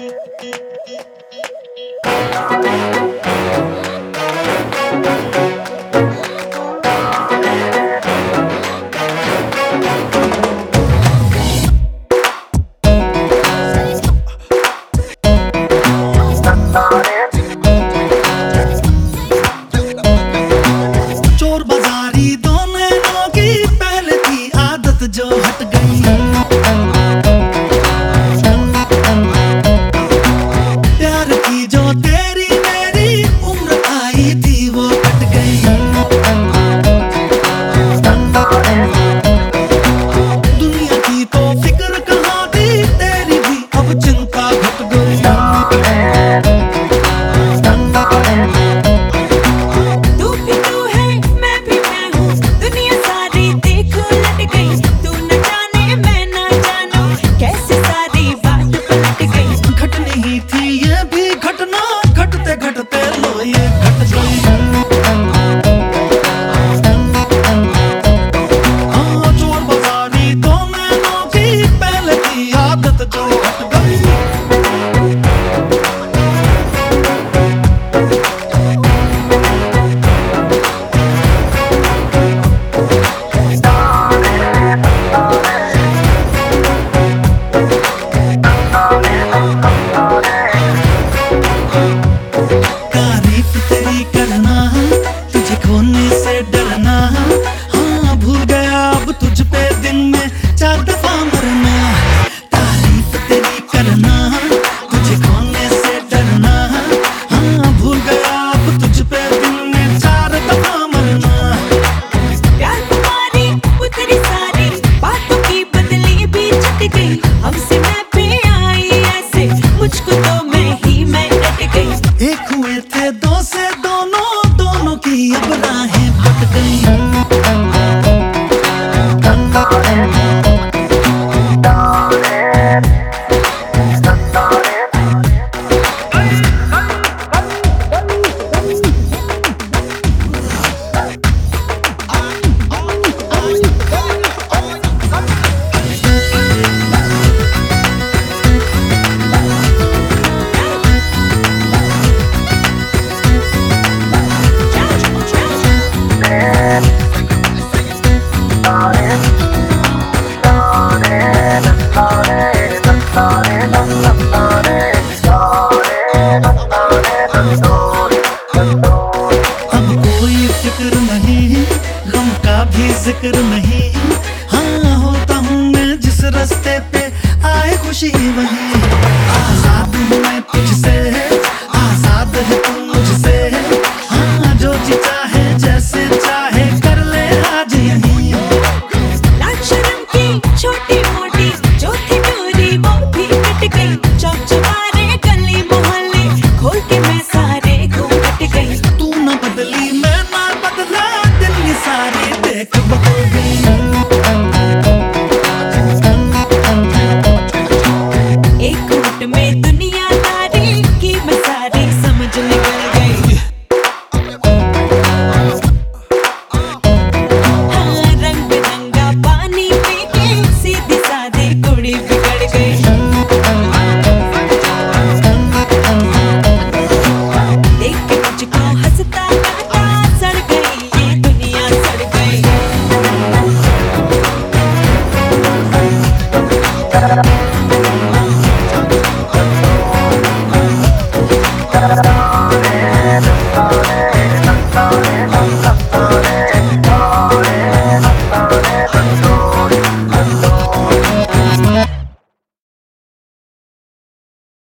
Thank you. फट गई हम कोई फ़िक्र नहीं, गम का भी ज़िक्र नहीं। हाँ होता हूँ मैं जिस रास्ते पे आए खुशी वही।